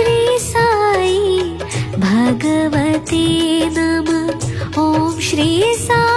श्री साई भगवते नमः। ॐ श्री साई।